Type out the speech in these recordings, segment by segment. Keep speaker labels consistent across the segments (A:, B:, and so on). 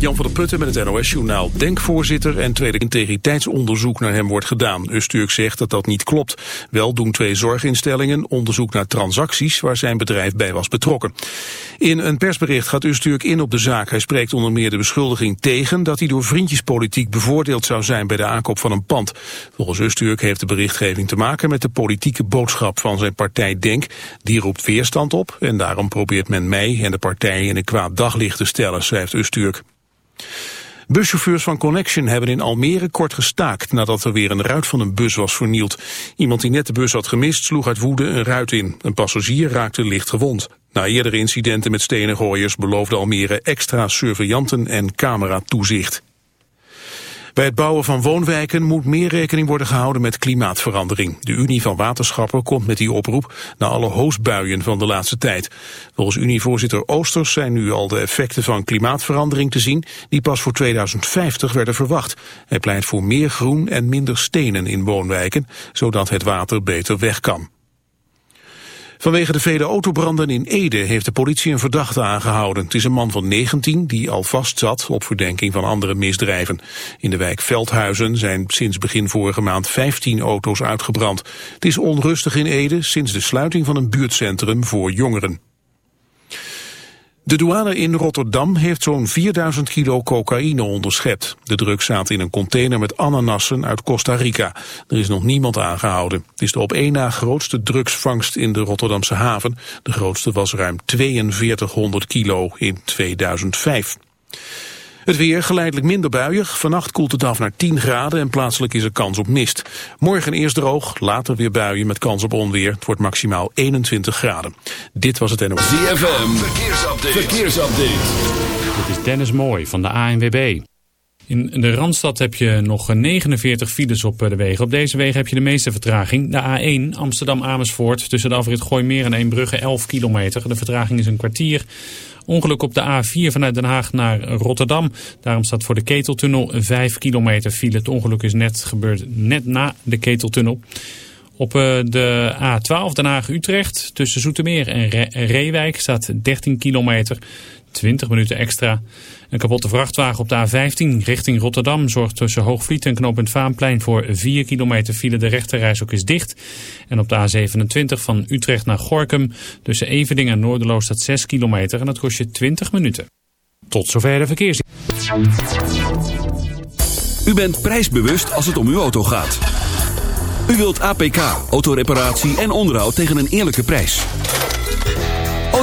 A: Jan van der Putten met het NOS-journaal. Denkvoorzitter en tweede integriteitsonderzoek naar hem wordt gedaan. Usturk zegt dat dat niet klopt. Wel doen twee zorginstellingen onderzoek naar transacties waar zijn bedrijf bij was betrokken. In een persbericht gaat Usturk in op de zaak. Hij spreekt onder meer de beschuldiging tegen dat hij door vriendjespolitiek bevoordeeld zou zijn bij de aankoop van een pand. Volgens Usturk heeft de berichtgeving te maken met de politieke boodschap van zijn partij Denk. Die roept weerstand op en daarom probeert men mij en de partij in een kwaad daglicht te stellen, schrijft Usturk. Buschauffeurs van Connection hebben in Almere kort gestaakt nadat er weer een ruit van een bus was vernield. Iemand die net de bus had gemist sloeg uit woede een ruit in. Een passagier raakte licht gewond. Na eerdere incidenten met stenengooiers beloofde Almere extra surveillanten en cameratoezicht. Bij het bouwen van woonwijken moet meer rekening worden gehouden met klimaatverandering. De Unie van Waterschappen komt met die oproep na alle hoosbuien van de laatste tijd. Volgens Unievoorzitter Oosters zijn nu al de effecten van klimaatverandering te zien die pas voor 2050 werden verwacht. Hij pleit voor meer groen en minder stenen in woonwijken, zodat het water beter weg kan. Vanwege de vele autobranden in Ede heeft de politie een verdachte aangehouden. Het is een man van 19 die al vast zat op verdenking van andere misdrijven. In de wijk Veldhuizen zijn sinds begin vorige maand 15 auto's uitgebrand. Het is onrustig in Ede sinds de sluiting van een buurtcentrum voor jongeren. De douane in Rotterdam heeft zo'n 4000 kilo cocaïne onderschept. De drugs zaten in een container met ananassen uit Costa Rica. Er is nog niemand aangehouden. Het is de op één na grootste drugsvangst in de Rotterdamse haven. De grootste was ruim 4200 kilo in 2005. Het weer geleidelijk minder buiig. Vannacht koelt het af naar 10 graden en plaatselijk is er kans op mist. Morgen eerst droog, later weer buien met kans op onweer. Het wordt maximaal 21 graden. Dit was het NOS.
B: ZFM, verkeersupdate. verkeersupdate.
C: Dit is Dennis Mooi van de ANWB. In de Randstad heb je nog 49 files op de wegen. Op deze wegen heb je de meeste vertraging. De A1 Amsterdam-Amersfoort tussen de afrit Gooimeer en Eembrugge 11 kilometer. De vertraging is een kwartier. Ongeluk op de A4 vanuit Den Haag naar Rotterdam. Daarom staat voor de Keteltunnel 5 kilometer file. Het ongeluk is net gebeurd net na de Keteltunnel. Op eh, de A12 Den Haag-Utrecht tussen Zoetermeer en Reewijk staat 13 kilometer. 20 minuten extra. Een kapotte vrachtwagen op de A15 richting Rotterdam zorgt tussen Hoogvliet en knooppunt Vaanplein voor 4 kilometer file. De rechterreis ook is dicht. En op de A27 van Utrecht naar Gorkum tussen Evening en Noorderloos staat 6 kilometer en dat kost je 20 minuten. Tot zover de verkeers.
B: U bent prijsbewust als het om uw auto gaat. U wilt APK, autoreparatie en onderhoud tegen een eerlijke prijs.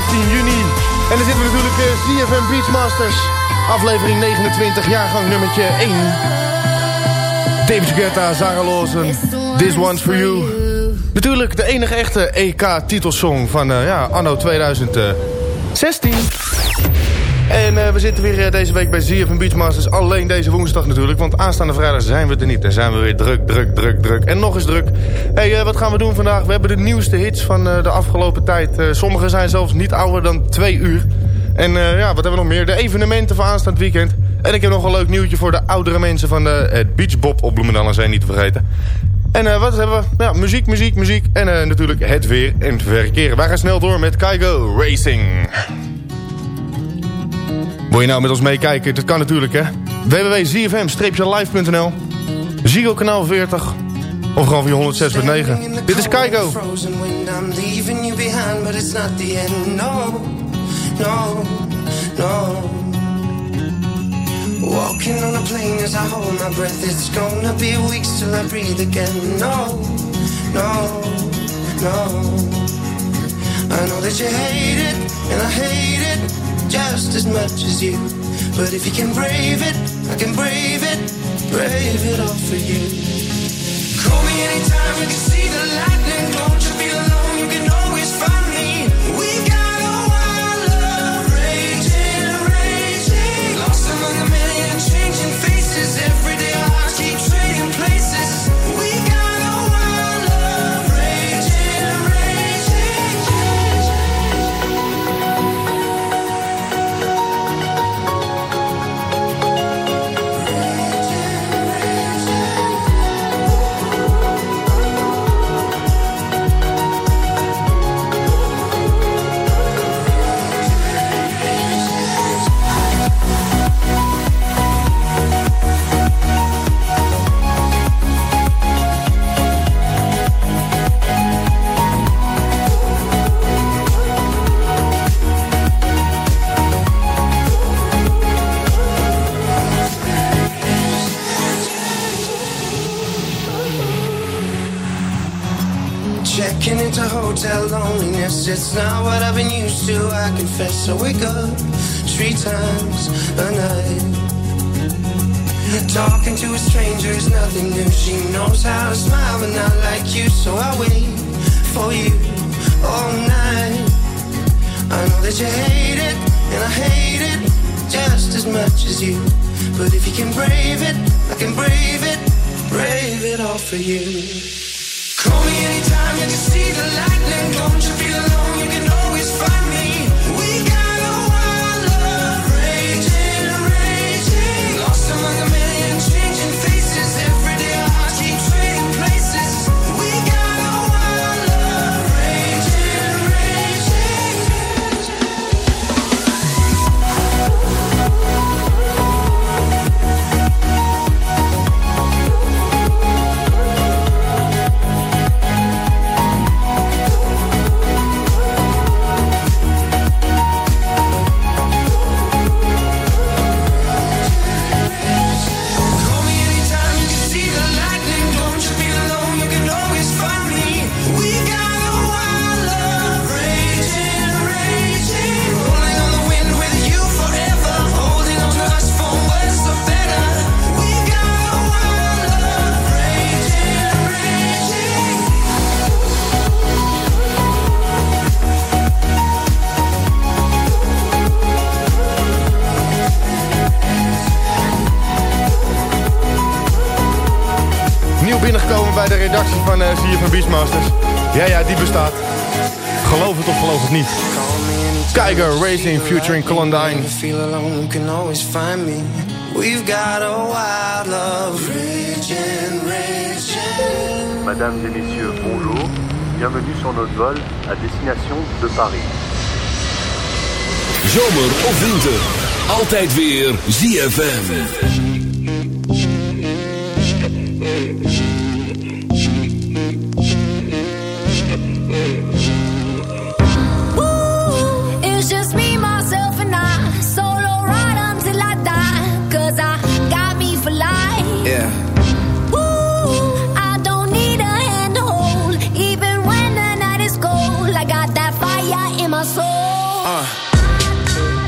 D: 15 juni. En dan zitten we natuurlijk uh, CFM Beachmasters. Aflevering 29, jaargang nummertje 1. David Guetta, Sarah Lawson, This One's For You. Natuurlijk de enige echte EK-titelsong van uh, ja, anno 2016. En uh, we zitten weer uh, deze week bij ZFM Beachmasters. Alleen deze woensdag natuurlijk. Want aanstaande vrijdag zijn we er niet. Dan zijn we weer druk, druk, druk, druk. En nog eens druk. hey, uh, wat gaan we doen vandaag? We hebben de nieuwste hits van de afgelopen tijd. sommige zijn zelfs niet ouder dan twee uur. En ja, wat hebben we nog meer? De evenementen van aanstaand weekend. En ik heb nog een leuk nieuwtje voor de oudere mensen van het Beachbob op Bloemendaal. zijn niet te vergeten. En wat hebben we? Ja, muziek, muziek, muziek. En natuurlijk het weer en het verkeren. Wij gaan snel door met Kaigo Racing. Wil je nou met ons meekijken? Dat kan natuurlijk, hè? www.zfm-live.nl Ziggo kanaal 40 of gewoon via 106.9. Dit is Keigo. Walking on a plane as I hold my breath It's gonna be weeks till I breathe again No, no, no I know that you hate it and I hate it just as much as you. But if you can brave it, I can brave it, brave it all for you. Call me anytime you can see the lightning. To, I confess. I wake up three times a night. Talking to a stranger is nothing new. She knows how to smile, but not like you, so I wait for you all night. I know that you hate it, and I hate it just as much as you. But if you can brave it, I can brave it, brave it all for you. Call me anytime you can see the lightning. Don't you feel alone? Van uh, van Beachmasters. Ja, ja, die bestaat. Geloof het of geloof het niet. Tiger Racing featuring Clondine.
E: feel alone, you can always find me. We've got a wild love raging, raging.
F: Mesdames et messieurs, bonjour. Bienvenue sur notre vol à destination de Paris.
G: Zomer of winter, altijd weer ZFM.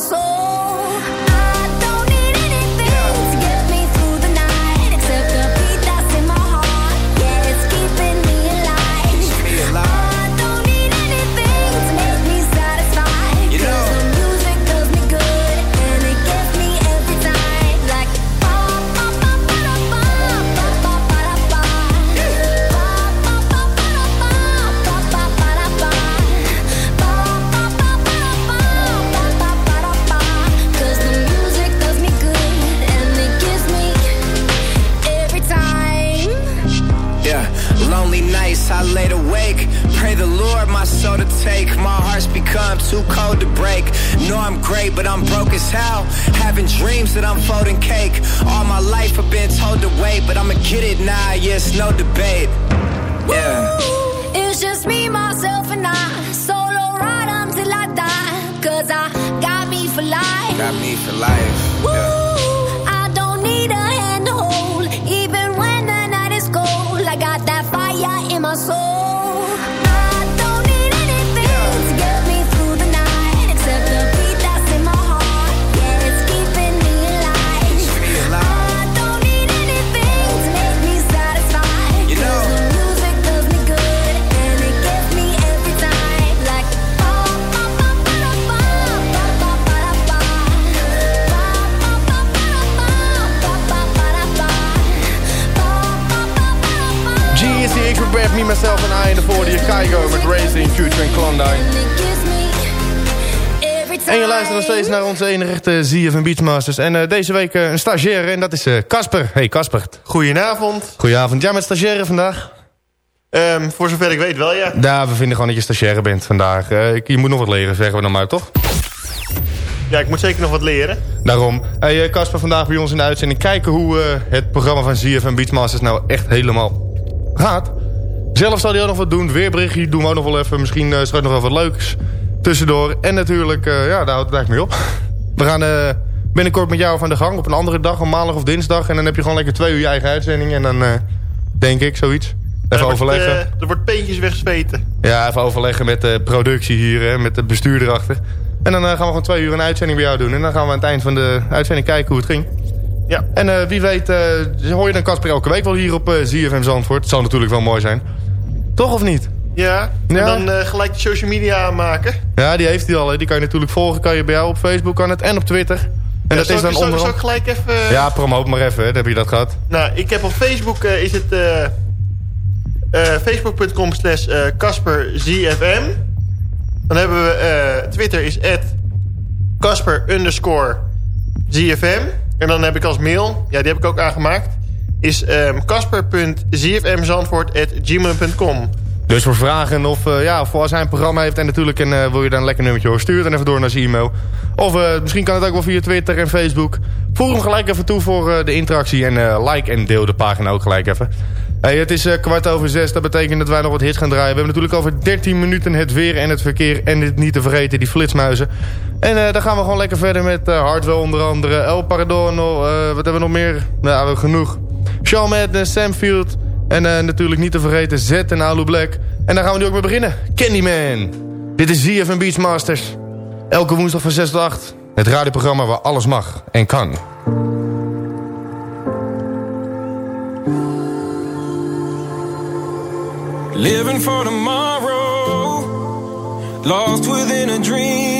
G: Soul. My to
H: take. My heart's become too cold to break. Know I'm great, but I'm broke as hell. Having dreams that I'm folding cake. All my life I've been told to wait, but I'ma get it now. Yes, no debate. Yeah.
G: It's just me, myself, and I. Solo ride until I die. Cause I got me for life.
H: Got me for life.
G: Woo!
H: Yeah.
G: I don't
E: Myself en I in de voordeur. Kaigo met Racing, Future en Klondike. En je luistert nog steeds naar onze enige echte ZFM Beachmasters. En eh, deze week eh, een stagiaire en dat is eh, Casper. hey Casper.
I: Goedenavond.
E: Goedenavond. Jij met stagiaire vandaag?
I: Ehm, voor zover ik weet wel, ja.
E: Ja, we vinden gewoon dat je stagiaire bent vandaag. Je moet nog wat leren, zeggen we dan maar, toch?
I: Ja, ik moet zeker nog wat leren.
E: Daarom. Hey Casper, vandaag bij ons in de uitzending kijken hoe het programma van ZFM Beachmasters nou echt helemaal gaat. Zelf zal hij ook nog wat doen. Weerberichtje doen we ook nog wel even. Misschien eh straks nog wel wat leuks tussendoor. En natuurlijk, eh, ja, daar houdt het eigenlijk mee op. We gaan eh, binnenkort met jou van de gang op een andere dag, op maandag of dinsdag. En dan heb je gewoon lekker twee uur je eigen uitzending. En dan denk ik zoiets. Even
I: er
E: overleggen.
I: er wordt peentjes weggezweten.
E: Ja, even overleggen met de productie hier, hè, met het bestuur erachter. En dan gaan we gewoon twee uur een uitzending bij jou doen. En dan gaan we aan het eind van de uitzending kijken hoe het ging.
I: Ja.
E: En wie weet, hoor je dan Casper elke week wel hier op eh ZFM Zandvoort. Het zal natuurlijk wel mooi zijn. Toch of niet?
I: Ja, en
E: Ja.
I: dan eh, gelijk de social media aanmaken.
E: Ja, die heeft hij al. Hè. Die kan je natuurlijk volgen. Kan je bij jou op Facebook kan het en op Twitter. En
I: Ja,
E: dat is dan onder...
I: zal ik gelijk even... eh,
E: Ja, promoot maar even. Hè. Dan heb je dat gehad.
I: Nou, ik heb op Facebook eh, is het facebook.com slash CasperZFM. Dan hebben we eh, Twitter is at underscore ZFM. En dan heb ik als mail, ja, die heb ik ook aangemaakt... is ehm, casper.zfmzandvoort.gmail.com.
E: Dus voor vragen of eh, ja, voor als hij een programma heeft... en natuurlijk en, eh, wil je dan een lekker nummertje horen... stuur dan even door naar zijn e-mail. Of eh, misschien kan het ook wel via Twitter en Facebook. Voeg hem gelijk even toe voor de interactie... en like en deel de pagina ook gelijk even. Hey, het is kwart over zes, dat betekent dat wij nog wat hits gaan draaien. We hebben natuurlijk over 13 minuten het weer en het verkeer... en dit niet te vergeten, die flitsmuizen. En dan gaan we gewoon lekker verder met uh, Hardwell onder andere... El Paradono, eh, wat hebben we nog meer? Nou, we hebben genoeg. Shawn Madness, Sam Field... En eh, natuurlijk niet te vergeten Z en Alu Black. En daar gaan we nu ook mee beginnen. Candyman. Dit is ZFM Beachmasters. Elke woensdag van 6 tot 8. Het radioprogramma waar alles mag en kan.
J: Living for tomorrow, lost within a dream.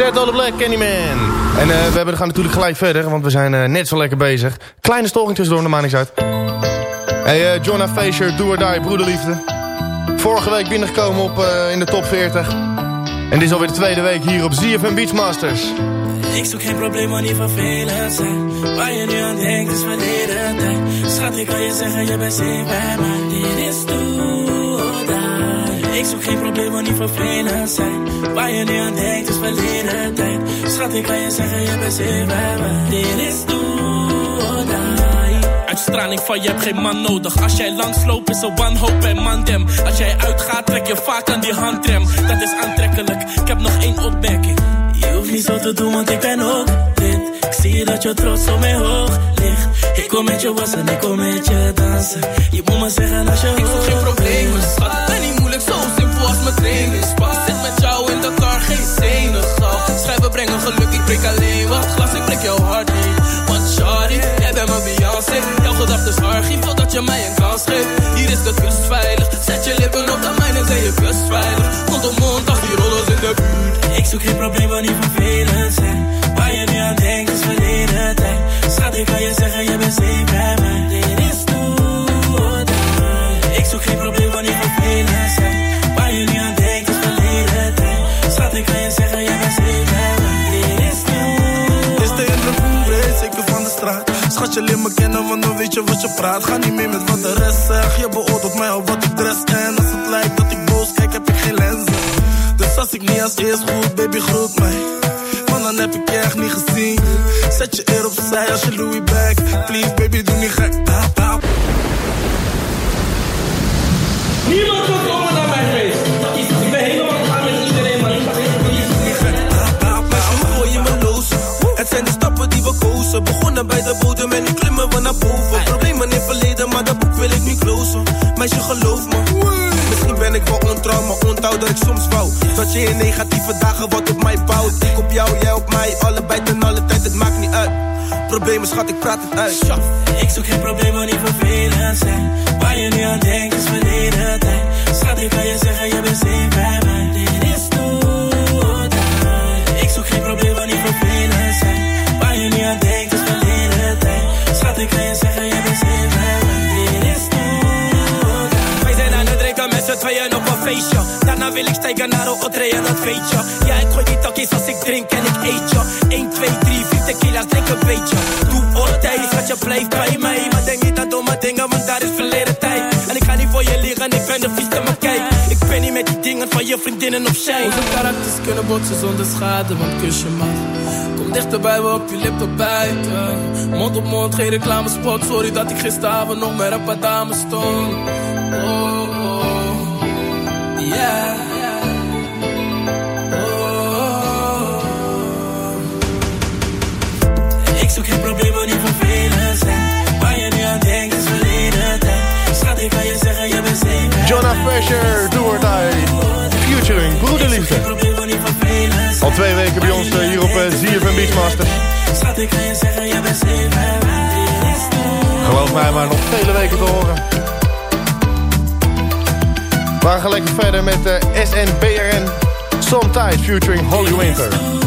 E: Set all the Black, Candyman. En eh, we gaan natuurlijk gelijk verder, want we zijn eh, net zo lekker bezig. Kleine storing tussendoor, maakt niks uit. Hey, eh Jonah Fisher, Do or Die, Broederliefde. Vorige week binnengekomen op, in de top 40. En dit is alweer de tweede week hier op ZFM Beachmasters.
K: Ik zoek geen probleem, maar niet vervelend zijn. Waar je nu aan denkt is verleden tijd. Schat, ik kan je zeggen, je bent safe bij mij. Dit is die. Ik zoek geen probleem, maar niet vervelend zijn. Waar je nu aan denkt is verleden tijd. Schat, ik kan je zeggen, je bent safe bij mij. Dit is. Uitstraling van je hebt geen man nodig. Als jij langs loopt is een wanhoop en mandem. Als jij uitgaat trek je vaak aan die handrem. Dat is aantrekkelijk. Ik heb nog één opmerking. Je hoeft niet zo te doen, want ik ben ook dit. Ik zie dat je trots op mij hoog ligt. Ik kom met je wassen, ik kom met je dansen. Je moet me zeggen als je Ik zoek geen problemen, schat. Ben niet mijn. Zit met jou in de car, geen senegal. Schrijven brengen geluk, ik breek alleen wat glas. Ik breek jouw hart niet. Want shawty, jij bent mijn Beyoncé. Jouw gedachtes archief, totdat je mij een kans geeft. Hier is de kust veilig. Zet je lippen op de mijne, zijn je kust veilig. Mond op mond, als die rollers in de buurt. Ik zoek geen probleem, maar niet vervelend zijn. Waar je nu aan denkt is verleden tijd. Schat, ik kan je zeggen, je bent safe bij mij.
L: Als je leert me kennen, want dan weet je wat je praat. Ga niet mee met wat de rest zegt. Je beoordeelt mij op wat ik dress. En als het lijkt dat ik boos kijk, heb ik geen lenzen. Dus als ik niet als eerst goed, baby, groet mij. Want dan heb ik je echt niet gezien. Zet je eer opzij als je Louis back. Please, baby, doe niet gek.
K: Niemand
L: kozen. Begonnen bij de bodem en nu klimmen we naar boven. Problemen in verleden, maar dat boek wil ik nu closen. Meisje, geloof me. Misschien ben ik wel ontrouw, maar onthoud dat ik soms wou. Dat je in negatieve dagen wat op mij bouwt. Ik op jou, jij op mij, allebei ten alle tijd, het maakt niet uit. Problemen, schat, ik praat het uit.
K: Ik zoek geen problemen, niet vervelend zijn. Waar je nu aan denkt is verleden tijd. Schat, ik kan je zeggen, je bent safe bij mij. Ik kan je zeggen, je bent safe
L: tweeën op een feestje. Daarna wil ik stijgen naar een otre, ja, dat weet je. Ja, ik gooi die takjes als ik drink en ik eet je. 1, 2, 3, 4 tequila's, drink een beetje. Doe oortij, schat, je blijft bij mij. Maar denk niet aan domme dingen, want daar is verleden tijd. En ik ga niet voor je liggen, ik ben de vieste, maar kijk. Ik ben niet met die dingen van je vriendinnen of zij.
M: Onze karakters kunnen botsen zonder schade, want kus je. Kom dichterbij, we op je lip te bijten. Mond op mond, geen reclamespot. Sorry dat ik gisteravond nog met een paar dames stond. Oh,
N: Jonah Fisher, Do or Die. Featuring Broederliefde. Al twee weken bij ons eh, hier op eh, ZFM Beachmasters. Geloof mij maar, nog vele weken te horen. We gaan lekker verder met de SNBRN Sometimes featuring Holy Winter.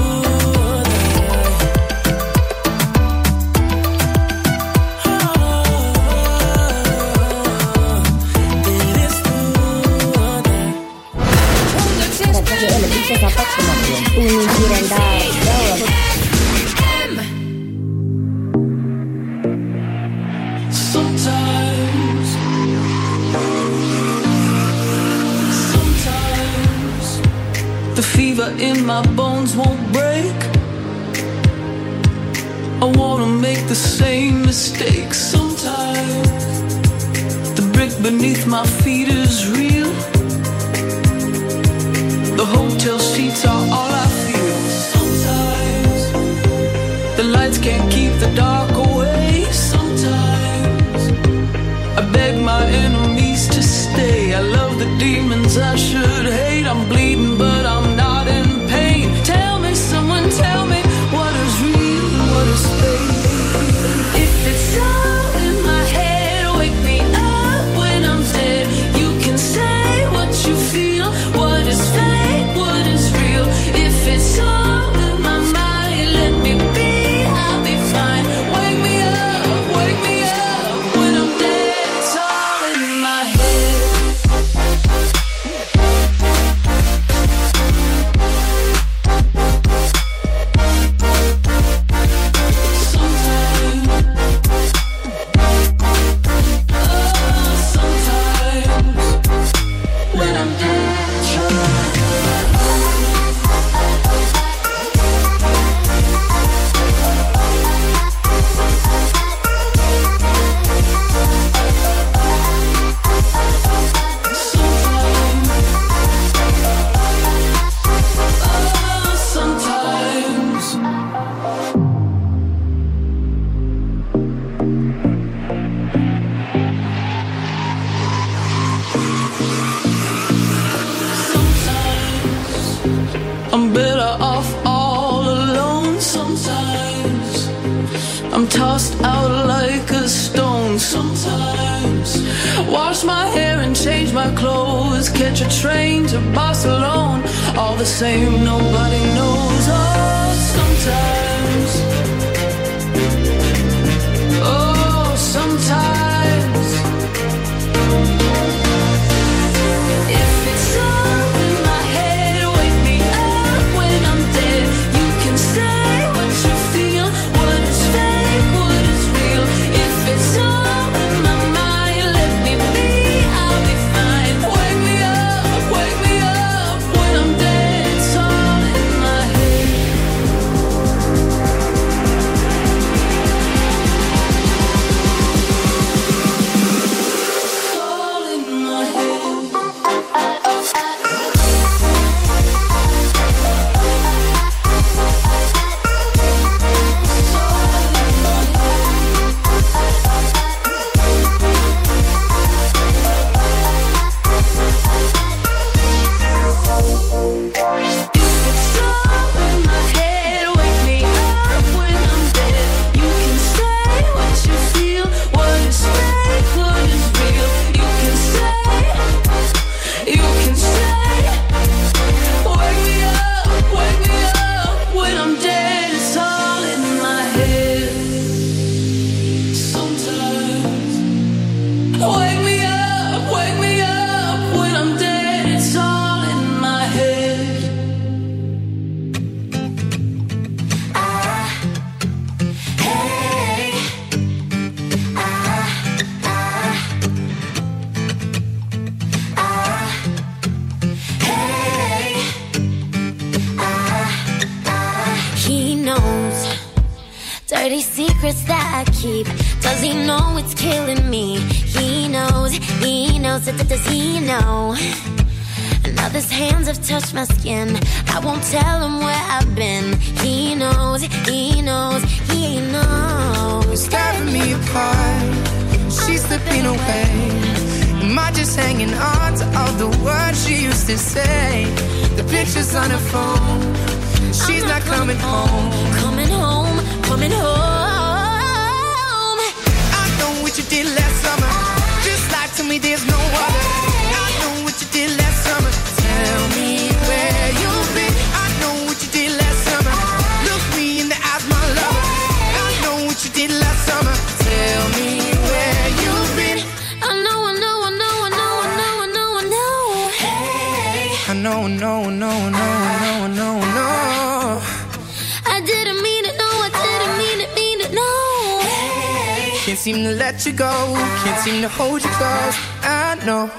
O: Can't seem to let you go. Can't seem to hold you close. I know.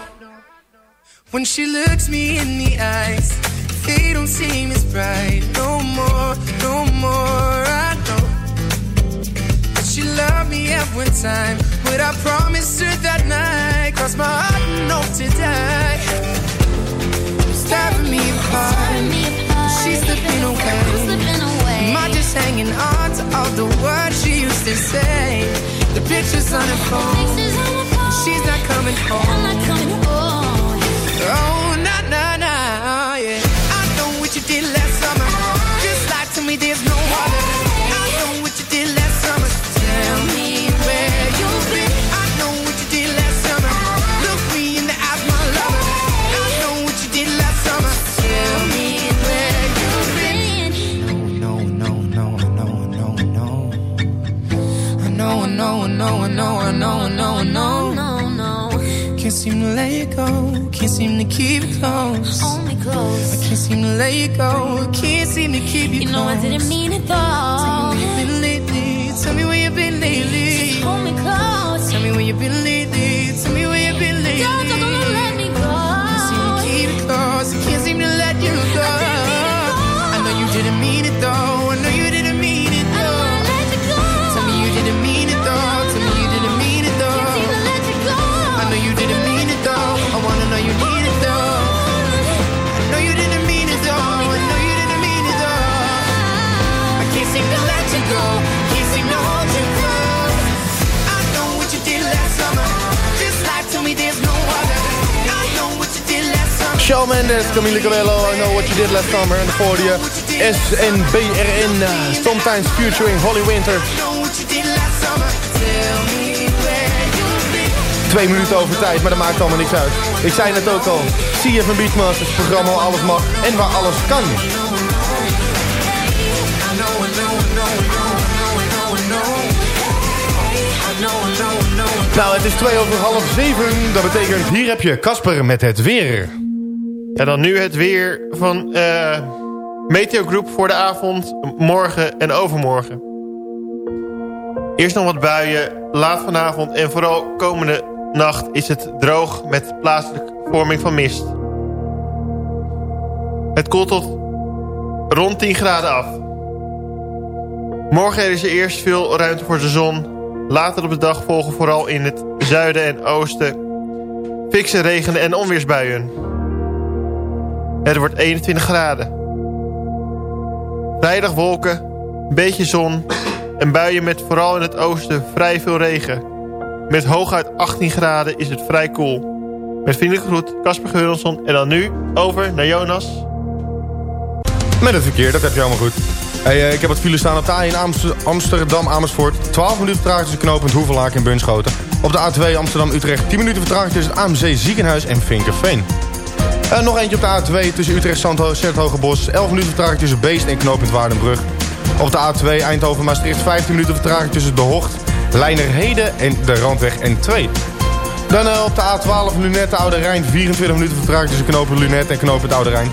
O: When she looks me in the eyes, they don't seem as bright. No more, no more. I know. that She loved me at one time. But I promised her that night. Cause my heart knows to die. It's tearing me apart. She's slipping away. Am I just hanging on to all the words she used to say? The pictures on her phone. She's not coming home. Oh, nah, nah, nah, yeah. I know what you did last summer. Just lie to me, there's no other. Know, I know, I know, I know, I know.
G: No, no.
O: Can't seem to let you go. Can't seem to keep it close.
G: Me close.
O: I can't seem to let you go. Can't seem to keep you,
G: You know I didn't mean it though.
O: Tell me where you've been lately. Tell me where you've been lately.
E: Shawn Camille Cabello, I Know What You Did Last Summer. En voor je SNBRN, uh, Sometimes Featuring Holly Winter. Twee minuten over tijd, maar dat maakt allemaal niks uit. Ik zei net ook al, CFM Beachmasters, programma alles mag en waar alles kan. Nou, het is twee over half zeven. Dat betekent, hier heb je Casper met het weer.
I: En dan nu het weer van eh Meteo voor de avond, morgen en overmorgen. Eerst nog wat buien, laat vanavond en vooral komende nacht is het droog met plaatselijke vorming van mist. Het koelt tot rond 10 graden af. Morgen is er eerst veel ruimte voor de zon. Later op de dag volgen vooral in het zuiden en oosten fikse regen- en onweersbuien. Het wordt 21 graden. Vrijdag wolken, een beetje zon en buien met vooral in het oosten vrij veel regen. Met hooguit 18 graden is het vrij koel. Met vriendelijke groet, Casper Geuronsson. En dan nu over naar Jonas.
E: Met het verkeer, dat heb je allemaal goed. Hey, eh, ik heb wat file staan op de A1 Amster- Amsterdam Amersfoort. 12 minuten vertraging tussen knooppunt Hoevelaak en Bunschoten. Op de A2 Amsterdam Utrecht 10 minuten vertraging tussen het AMC Ziekenhuis en Vinkerveen. Eh, nog eentje op de A2 tussen Utrecht Zandho Sertogenbos. 11 minuten vertraging tussen Beest en knooppunt Waardenbrug. Op de A2 Eindhoven Maastricht 15 minuten vertraging tussen De Hocht, Leinerhede en de Randweg N2. Dan eh, op de A12 Lunette Oude Rijn 24 minuten vertraging tussen knooppunt Lunette en knooppunt Oude Rijn.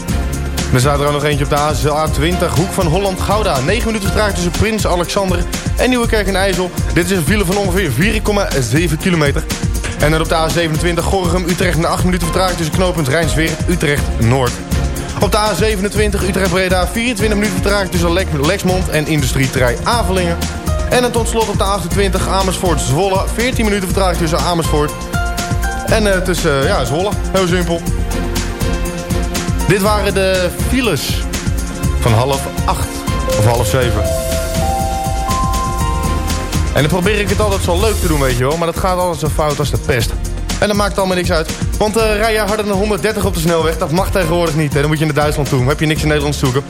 E: Dan staat er ook nog eentje op de A20, hoek van Holland-Gouda. 9 minuten vertraging tussen Prins Alexander en Nieuwekerk en IJssel. Dit is een file van ongeveer 4,7 kilometer. En dan op de A27 Gorinchem-Utrecht na 8 minuten vertraging tussen knooppunt Rijnsweer Utrecht-Noord. Op de A27 Utrecht-Breda 24 minuten vertraging tussen Lexmond en Industrieterrein Avelingen. En dan tot slot op de 28 Amersfoort-Zwolle. 14 minuten vertraging tussen Amersfoort en eh, tussen eh, ja, Zwolle. Heel simpel. Dit waren de files van half acht of half zeven. En dan probeer ik het altijd zo leuk te doen, weet je wel. Maar dat gaat altijd zo fout als de pest. En dat maakt allemaal niks uit. Want uh, rij je harder dan 130 op de snelweg, dat mag tegenwoordig niet. Hè. Dan moet je naar Duitsland toe. Heb je niks in Nederland te zoeken.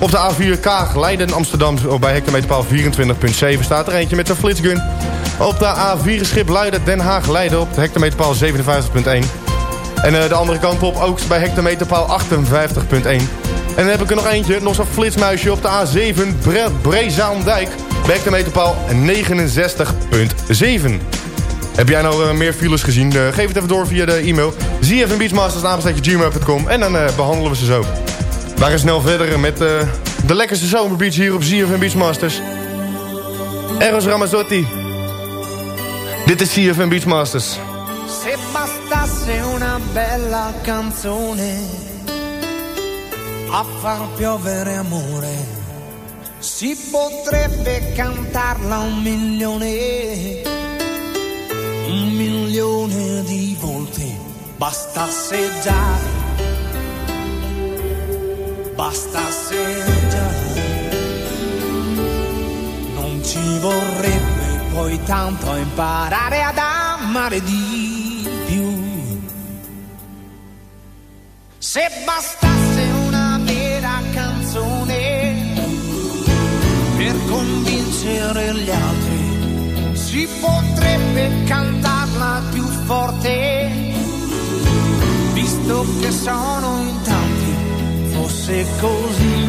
E: Op de A4 Kaag, Leiden, Amsterdam, oh, bij hectometerpaal 24.7 staat er eentje met zijn flitsgun. Op de A4 Schip Leiden, Den Haag, Leiden op de hectometerpaal 57.1. En uh, de andere kant op ook bij hectometerpaal 58.1. En dan heb ik er nog eentje, nog zo'n flitsmuisje op de A7 Bre Brezaandijk. Bij hectometerpaal 69.7. Heb jij nou uh, meer files gezien? Uh, geef het even door via de e-mail. zfmbeachmasters.gmail.com En dan uh, behandelen we ze zo. We gaan snel verder met de lekkerste zomerbeach hier op ZFM Beachmasters. Eros Ramazzotti. Dit is ZFM Beachmasters.
P: Se bastasse una bella canzone a far piovere amore, si potrebbe cantarla un milione, un milione di volte. Bastasse già, bastasse già, non ci vorrebbe poi tanto imparare ad amare di più. Se bastasse per convincere gli altri, si potrebbe cantarla più forte, visto che sono in tanti, fosse così,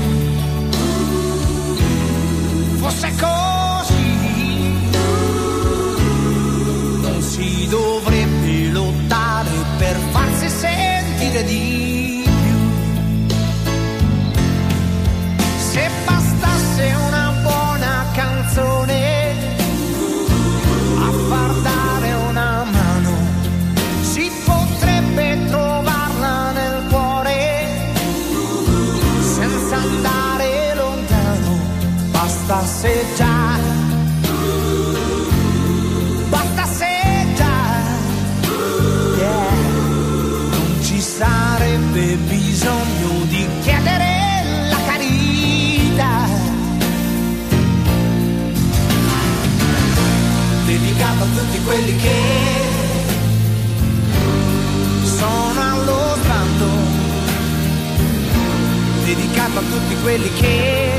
P: fosse così. Non si dovrebbe lottare per quelli che sono allo sbando, dedicato a tutti quelli che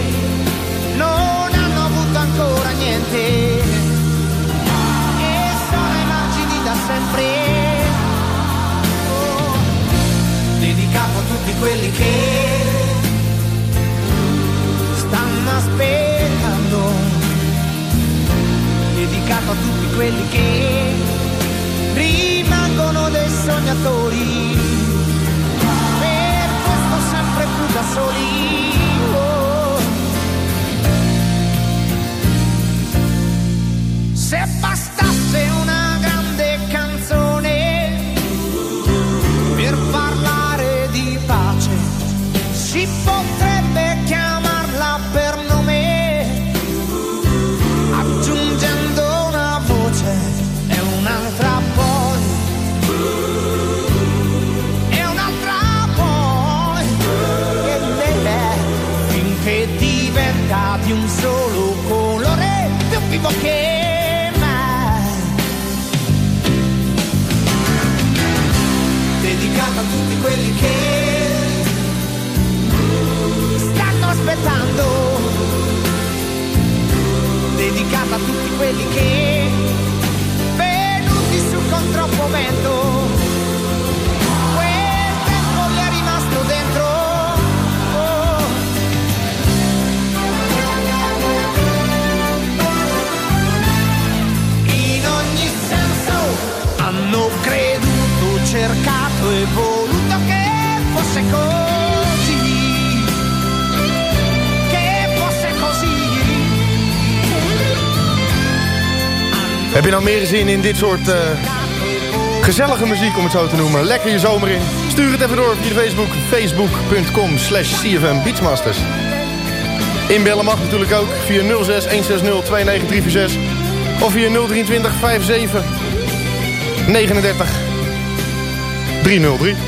P: non hanno avuto ancora niente e sono emargini da sempre. Oh, dedicato a tutti quelli che stanno aspettando. Dedicato a tutti quelli che rimangono dei sognatori. Per questo sempre più da soli. Quelli che venuti su con troppo vento. Quel tempo gli è rimasto dentro. Oh. in ogni senso hanno creduto, cercato e voluto
E: Heb je nou meer zin in dit soort eh, gezellige muziek, om het zo te noemen? Lekker je zomer in. Stuur het even door via Facebook. Facebook.com slash CFM Beachmasters. Inbellen mag natuurlijk ook via 06 160 29346 of via 023 57 39 303.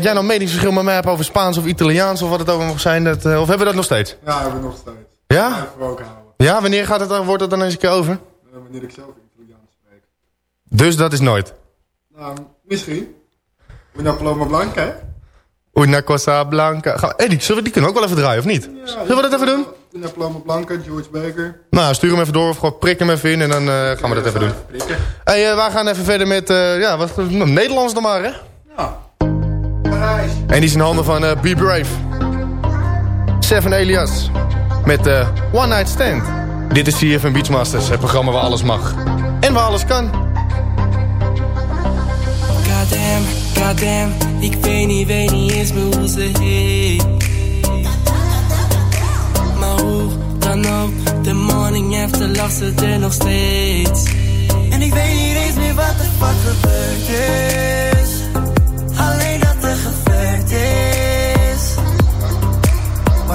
E: dat jij nou meningsverschil met mij hebt over Spaans of Italiaans of wat het ook mag zijn. Dat, eh, of hebben we dat nog steeds?
Q: Ja, hebben we nog steeds.
E: Ja?
Q: Ook.
E: Ja, wanneer gaat het dan, wordt het dan eens een keer over?
Q: Wanneer ik zelf Italiaans spreek.
E: Dus dat is nooit.
Q: Nou, misschien. Una Paloma Blanca, hè?
E: Una cosa blanca. Ga, hey, die, zullen we die kunnen we ook wel even draaien, of niet? zullen we dat even doen?
Q: Una Paloma Blanca, George Baker.
E: Nou, stuur hem even door of gewoon prik hem even in en dan eh, gaan we dat even doen.
Q: Prikken.
E: Hey, eh, wij gaan even verder met, ja, wat, Nederlands dan maar, hè?
Q: Ja.
E: En die is in handen van eh, Be Brave. Seven Elias. Met eh, One Night Stand. Dit is CFM Beachmasters, het programma waar alles mag. En waar alles kan.
R: Goddamn, goddamn, ik weet niet, weet niet eens meer hoe ze heet. Maar hoe dan ook, de morning after lag ze er nog steeds.
H: En ik weet niet eens meer wat de fuck gebeurd is.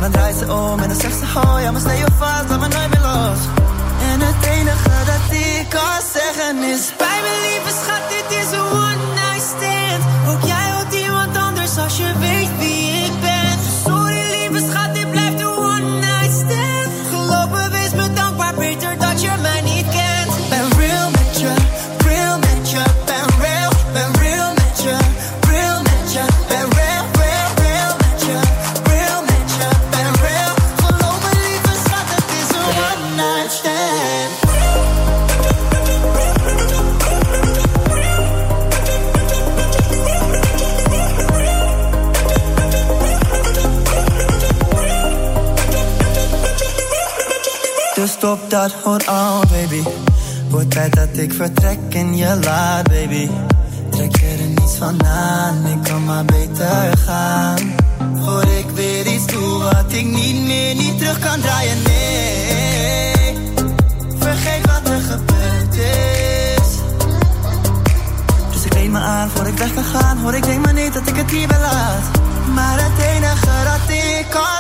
H: Dan draait ze om en dan zegt ze: Oh ja, maar stel je vast, laat me nooit meer los. En het enige dat ik kan zeggen is: Bij me lieve schat, dit is een one night stand. Ook jij hoort iemand anders als je weet wie dat hoort al, baby. Wordt tijd dat ik vertrek en je laat, baby. Trek er niets van aan, ik kan maar beter gaan. Voor ik weer iets doe wat ik niet meer, niet terug kan draaien, nee. Vergeet wat er gebeurd is. Dus ik leed me aan voor ik weg kan gaan. Hoor ik denk maar niet dat ik het hier laat. Maar het enige dat ik kan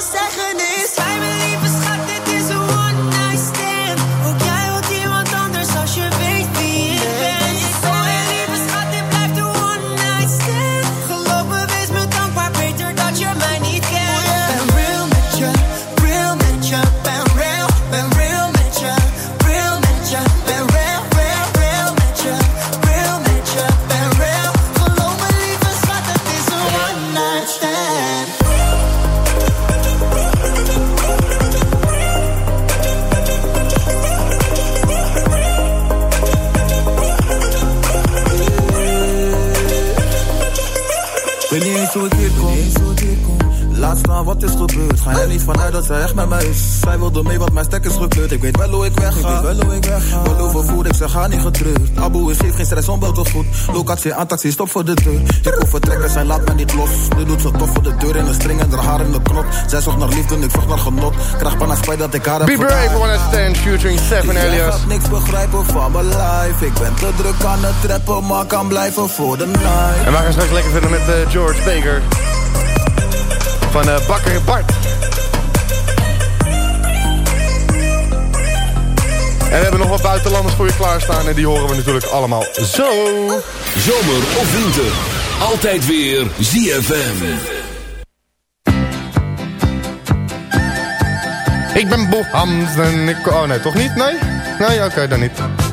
H: Ik
S: weet wel hoe ik wegga. Ik weet wel hoe ik wegga. Wel overvoerd, ik zeg ga niet getreurd. Abu is heeft geen stress, onbelt goed. Locatie aan taxi, stop voor de deur. Ik hoef vertrekken, zij laat mij niet los. Nu doet ze tof voor de deur in een string en haar haar in de knop. Zij zocht naar liefde en ik zocht naar genot. Krijg bijna spijt dat ik haar heb
E: Be brave, one night stand, featuring Seven Elias.
S: gaat niks begrijpen van mijn life. Ik ben te druk aan het trappen, maar kan blijven voor de night.
E: En we gaan straks lekker verder met eh, George Baker. Van eh, Bakker Bart. En we hebben nog wat buitenlanders voor je klaarstaan. En die horen we natuurlijk allemaal zo.
B: Zomer of winter, altijd weer ZFM.
E: Ik ben Bo Hams en ik... Oh nee, toch niet? Nee? Nee, oké, dan niet.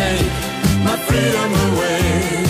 T: take my freedom away.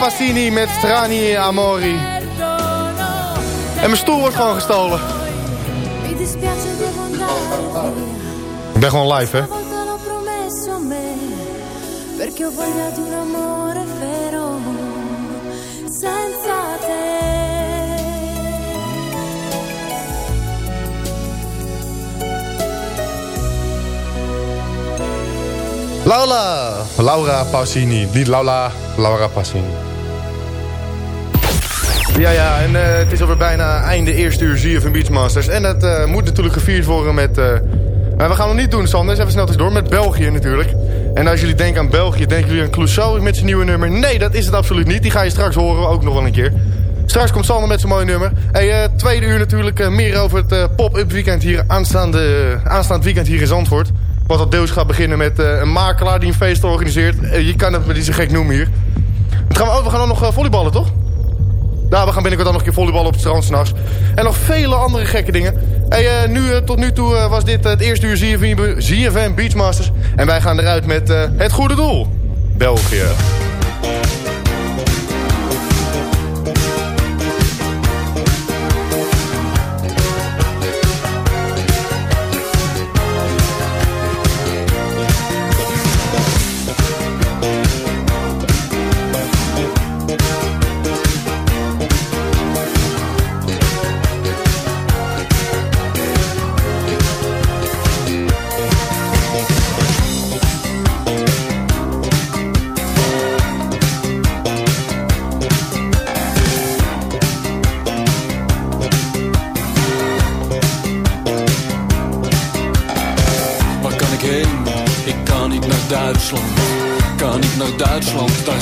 E: Passini met Strani Amori. En mijn stoel wordt gewoon gestolen. Ik ben gewoon live, hè?
U: Perché ho voglia di un amore vero senza te
E: Laura. Laura Passini. Niet Laura. Laura Passini. Ja, ja, en eh, het is alweer bijna einde eerste uur ZFM Beachmasters. En het eh, moet natuurlijk gevierd worden met... eh, maar we gaan het niet doen, Sander. Even snel tussendoor. Met België natuurlijk. En als jullie denken aan België, denken jullie aan Clouseau met zijn nieuwe nummer. Nee, dat is het absoluut niet. Die ga je straks horen, ook nog wel een keer. Straks komt Sander met zijn mooie nummer. Tweede uur natuurlijk meer over het pop-up weekend hier. Aanstaande, aanstaand weekend hier in Zandvoort. Wat dat deels gaat beginnen met een makelaar die een feest organiseert. Je kan het maar niet zo gek noemen hier. Dan gaan we, oh, we gaan ook nog volleyballen, toch? Nou, we gaan binnenkort dan nog een keer volleyballen op het strand s'nachts. En nog vele andere gekke dingen. Hey, eh, nu, eh, tot nu toe eh, was dit het eerste uur ZFM, ZFM Beachmasters. En wij gaan eruit met het goede doel. België.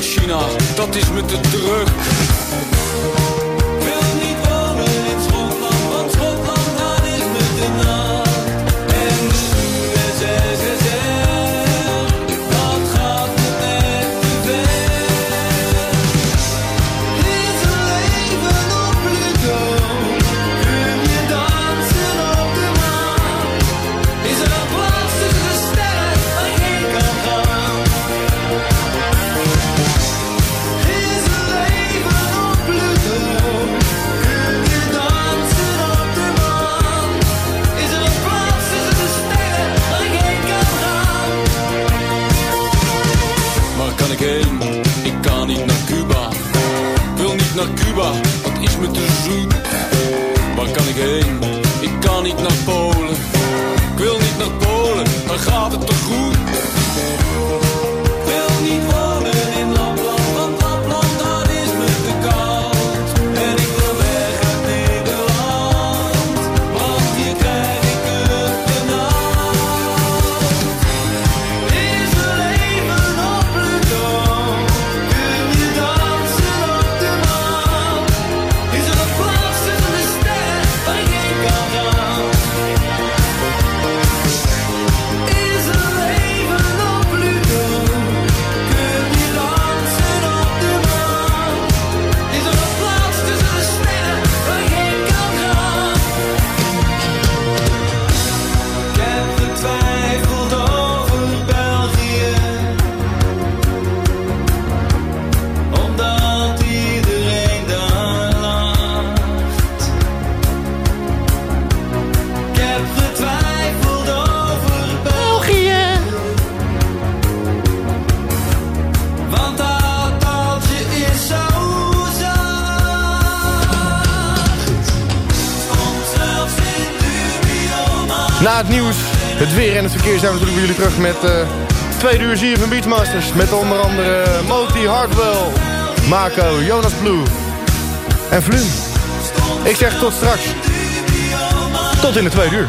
V: China, dat is
J: met de
E: druk zijn we natuurlijk bij jullie terug met eh, uh, twee uur hier van Beatmasters Met onder andere eh, Moti, Hartwell, Marco, Jonas Blue en Vloem. Ik zeg tot straks. Tot in de tweede uur.